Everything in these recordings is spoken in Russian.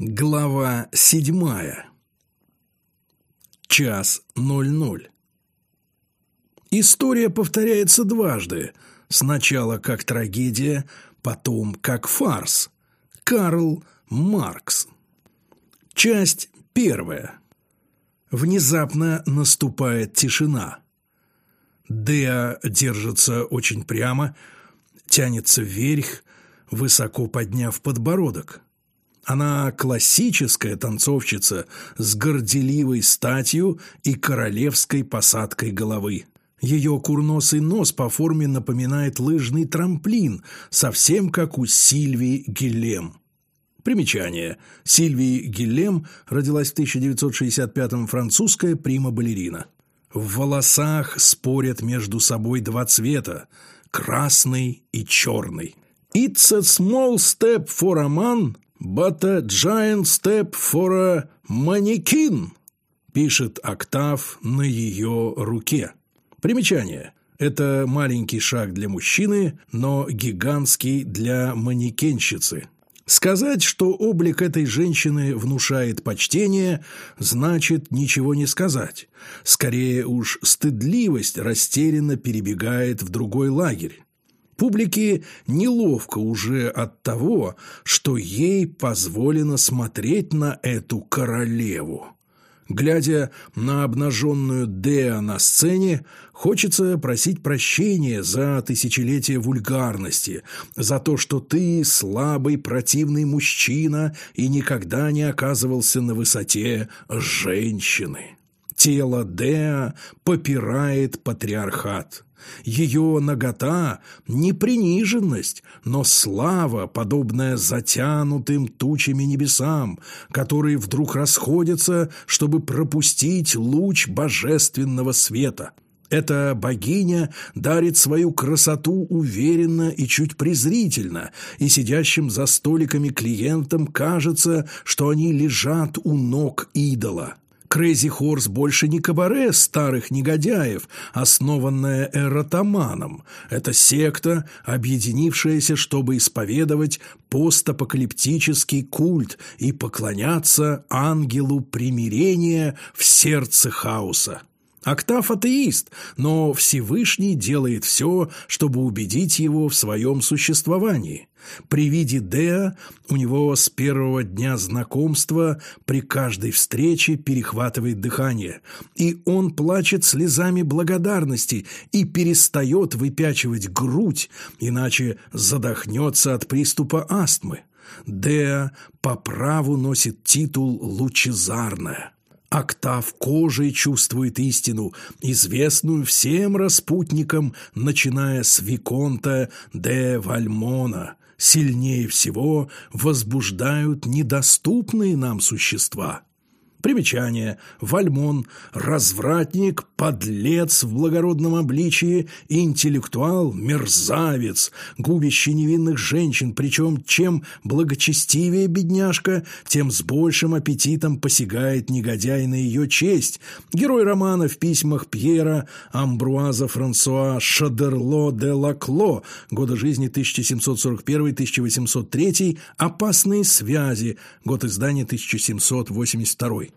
Глава седьмая. Час ноль ноль. История повторяется дважды. Сначала как трагедия, потом как фарс. Карл Маркс. Часть первая. Внезапно наступает тишина. Деа держится очень прямо, тянется вверх, высоко подняв подбородок. Она классическая танцовщица с горделивой статью и королевской посадкой головы. Ее курносый нос по форме напоминает лыжный трамплин, совсем как у Сильвии Гиллем. Примечание. Сильвии Гиллем родилась в 1965-м французская прима-балерина. В волосах спорят между собой два цвета – красный и черный. «It's a small step for a man, «But a giant step for a mannequin», пишет Октав на ее руке. Примечание. Это маленький шаг для мужчины, но гигантский для манекенщицы. Сказать, что облик этой женщины внушает почтение, значит ничего не сказать. Скорее уж стыдливость растерянно перебегает в другой лагерь. Публике неловко уже от того, что ей позволено смотреть на эту королеву. Глядя на обнаженную Деа на сцене, хочется просить прощения за тысячелетие вульгарности, за то, что ты слабый противный мужчина и никогда не оказывался на высоте женщины. Тело Деа попирает патриархат. Ее нагота – не приниженность, но слава, подобная затянутым тучами небесам, которые вдруг расходятся, чтобы пропустить луч божественного света. Эта богиня дарит свою красоту уверенно и чуть презрительно, и сидящим за столиками клиентам кажется, что они лежат у ног идола. Крейзи Хорс больше не кабаре старых негодяев, основанная эротоманом. Это секта, объединившаяся, чтобы исповедовать постапокалиптический культ и поклоняться ангелу примирения в сердце хаоса. Октав атеист, но Всевышний делает все, чтобы убедить его в своем существовании. При виде Деа у него с первого дня знакомства при каждой встрече перехватывает дыхание, и он плачет слезами благодарности и перестает выпячивать грудь, иначе задохнется от приступа астмы. Деа по праву носит титул «Лучезарная». Октав кожей чувствует истину, известную всем распутникам, начиная с Виконта де Вальмона. Сильнее всего возбуждают недоступные нам существа – Примечание. Вальмон – развратник, подлец в благородном обличии, интеллектуал, мерзавец, губящий невинных женщин, причем чем благочестивее бедняжка, тем с большим аппетитом посягает негодяй на ее честь. Герой романа в письмах Пьера Амбруаза Франсуа Шадерло де Лакло, года жизни 1741-1803, «Опасные связи», год издания 1782.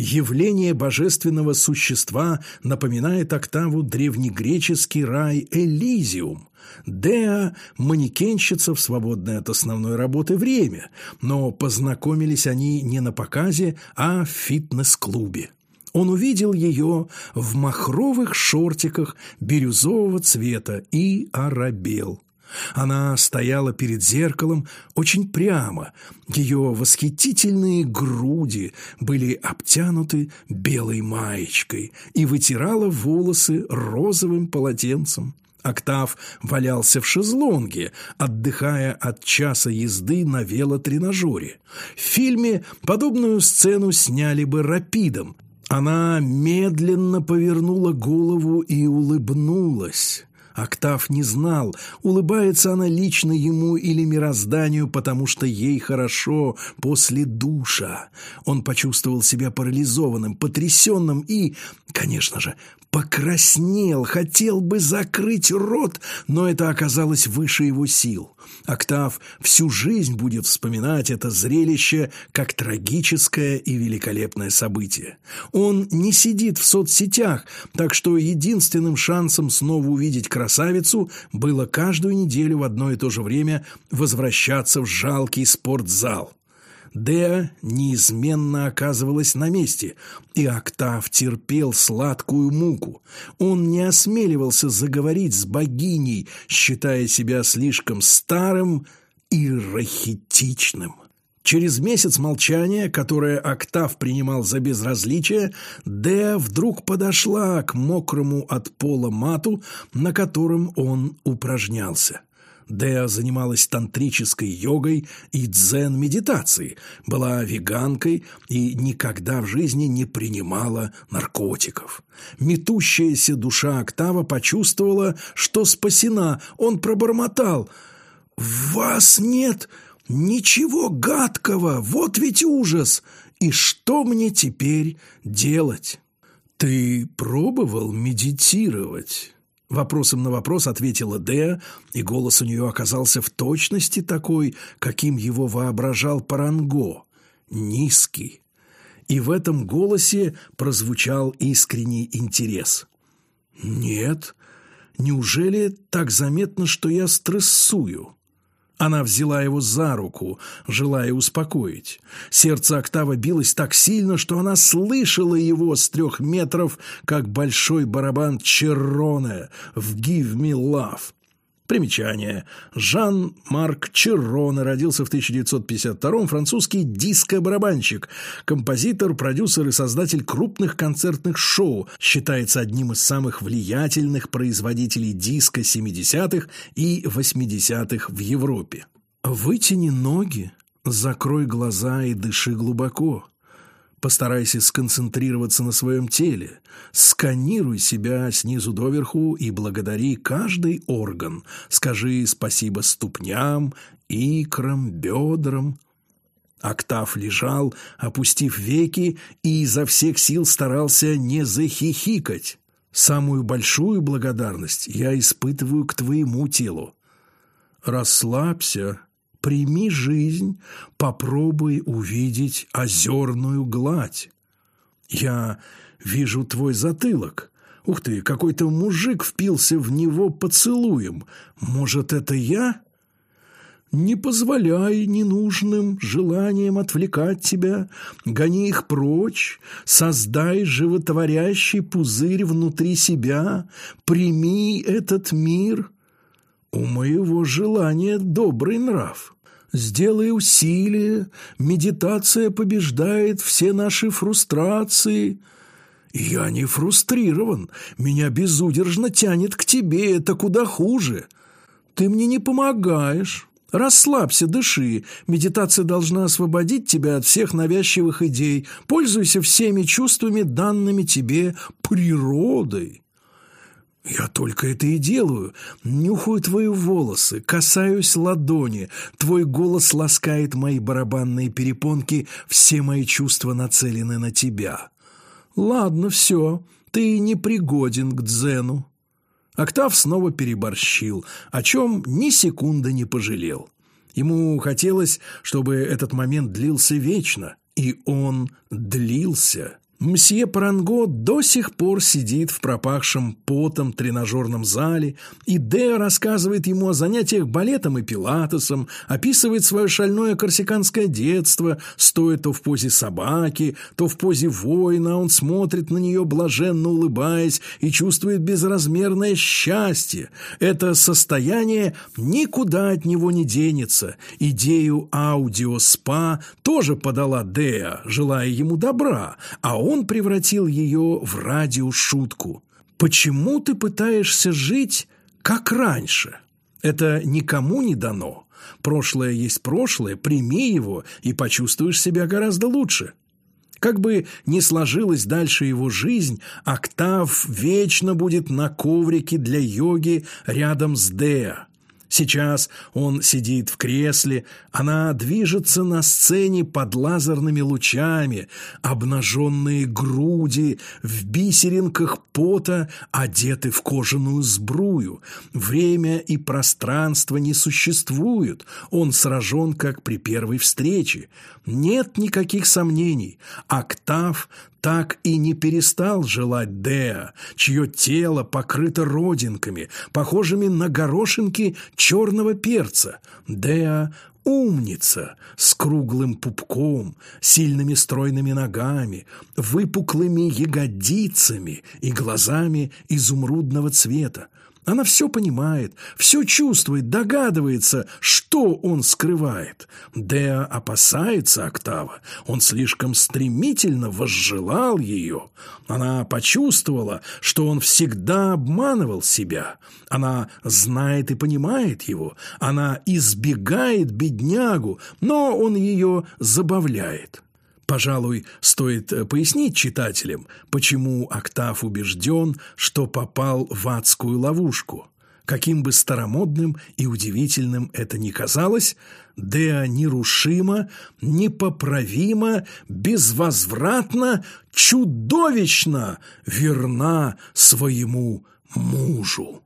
Явление божественного существа напоминает октаву древнегреческий рай Элизиум. Деа – манекенщица в свободное от основной работы время, но познакомились они не на показе, а в фитнес-клубе. Он увидел ее в махровых шортиках бирюзового цвета и оробел. Она стояла перед зеркалом очень прямо. Ее восхитительные груди были обтянуты белой маечкой и вытирала волосы розовым полотенцем. Октав валялся в шезлонге, отдыхая от часа езды на велотренажере. В фильме подобную сцену сняли бы рапидом. Она медленно повернула голову и улыбнулась. Октав не знал, улыбается она лично ему или мирозданию, потому что ей хорошо после душа. Он почувствовал себя парализованным, потрясенным и, конечно же, покраснел, хотел бы закрыть рот, но это оказалось выше его сил. Октав всю жизнь будет вспоминать это зрелище как трагическое и великолепное событие. Он не сидит в соцсетях, так что единственным шансом снова увидеть красавицу было каждую неделю в одно и то же время возвращаться в жалкий спортзал. Деа неизменно оказывалась на месте, и Октав терпел сладкую муку. Он не осмеливался заговорить с богиней, считая себя слишком старым и рахитичным. Через месяц молчания, которое Октав принимал за безразличие, Деа вдруг подошла к мокрому от пола мату, на котором он упражнялся. Деа занималась тантрической йогой и дзен-медитацией, была веганкой и никогда в жизни не принимала наркотиков. Метущаяся душа Октава почувствовала, что спасена. Он пробормотал «В вас нет ничего гадкого, вот ведь ужас! И что мне теперь делать?» «Ты пробовал медитировать?» Вопросом на вопрос ответила Деа, и голос у нее оказался в точности такой, каким его воображал Паранго, низкий. И в этом голосе прозвучал искренний интерес. «Нет, неужели так заметно, что я стрессую?» Она взяла его за руку, желая успокоить. Сердце Октава билось так сильно, что она слышала его с трех метров, как большой барабан Черроне в «Give me love». Примечание. Жан-Марк Черроне родился в 1952-м, французский диско-барабанщик, композитор, продюсер и создатель крупных концертных шоу, считается одним из самых влиятельных производителей диска 70-х и 80-х в Европе. «Вытяни ноги, закрой глаза и дыши глубоко». Постарайся сконцентрироваться на своем теле. Сканируй себя снизу доверху и благодари каждый орган. Скажи спасибо ступням, икрам, бедрам. Октав лежал, опустив веки, и изо всех сил старался не захихикать. Самую большую благодарность я испытываю к твоему телу. Расслабься, Прими жизнь, попробуй увидеть озерную гладь. Я вижу твой затылок. Ух ты, какой-то мужик впился в него поцелуем. Может, это я? Не позволяй ненужным желаниям отвлекать тебя, гони их прочь, создай животворящий пузырь внутри себя, прими этот мир — у моего желания добрый нрав. Сделай усилие, медитация побеждает все наши фрустрации. Я не фрустрирован, меня безудержно тянет к тебе, это куда хуже. Ты мне не помогаешь. Расслабься, дыши. Медитация должна освободить тебя от всех навязчивых идей. Пользуйся всеми чувствами, данными тебе природой. «Я только это и делаю. Нюхаю твои волосы, касаюсь ладони. Твой голос ласкает мои барабанные перепонки, все мои чувства нацелены на тебя. Ладно, все, ты не пригоден к дзену». Октав снова переборщил, о чем ни секунды не пожалел. Ему хотелось, чтобы этот момент длился вечно, и он длился. Мсье Паранго до сих пор сидит в пропахшем потом тренажерном зале, и Део рассказывает ему о занятиях балетом и пилатесом, описывает свое шальное корсиканское детство, стоя то в позе собаки, то в позе воина, он смотрит на нее, блаженно улыбаясь, и чувствует безразмерное счастье. Это состояние никуда от него не денется. Идею аудиоспа тоже подала Деа, желая ему добра, а он он превратил ее в радиошутку. «Почему ты пытаешься жить, как раньше? Это никому не дано. Прошлое есть прошлое, прими его и почувствуешь себя гораздо лучше». Как бы ни сложилась дальше его жизнь, Октав вечно будет на коврике для йоги рядом с Деа. Сейчас он сидит в кресле, она движется на сцене под лазерными лучами, обнаженные груди в бисеринках пота одеты в кожаную сбрую. Время и пространство не существуют, он сражен, как при первой встрече. Нет никаких сомнений, Октав так и не перестал желать Деа, чье тело покрыто родинками, похожими на горошинки черного перца. Деа умница с круглым пупком, сильными стройными ногами, выпуклыми ягодицами и глазами изумрудного цвета. Она все понимает, все чувствует, догадывается, что он скрывает. Деа опасается Октава. Он слишком стремительно возжелал ее. Она почувствовала, что он всегда обманывал себя. Она знает и понимает его. Она избегает беднягу, но он ее забавляет. Пожалуй, стоит э, пояснить читателям, почему Октав убежден, что попал в адскую ловушку. Каким бы старомодным и удивительным это ни казалось, Деа нерушимо, непоправимо, безвозвратно, чудовищно верна своему мужу.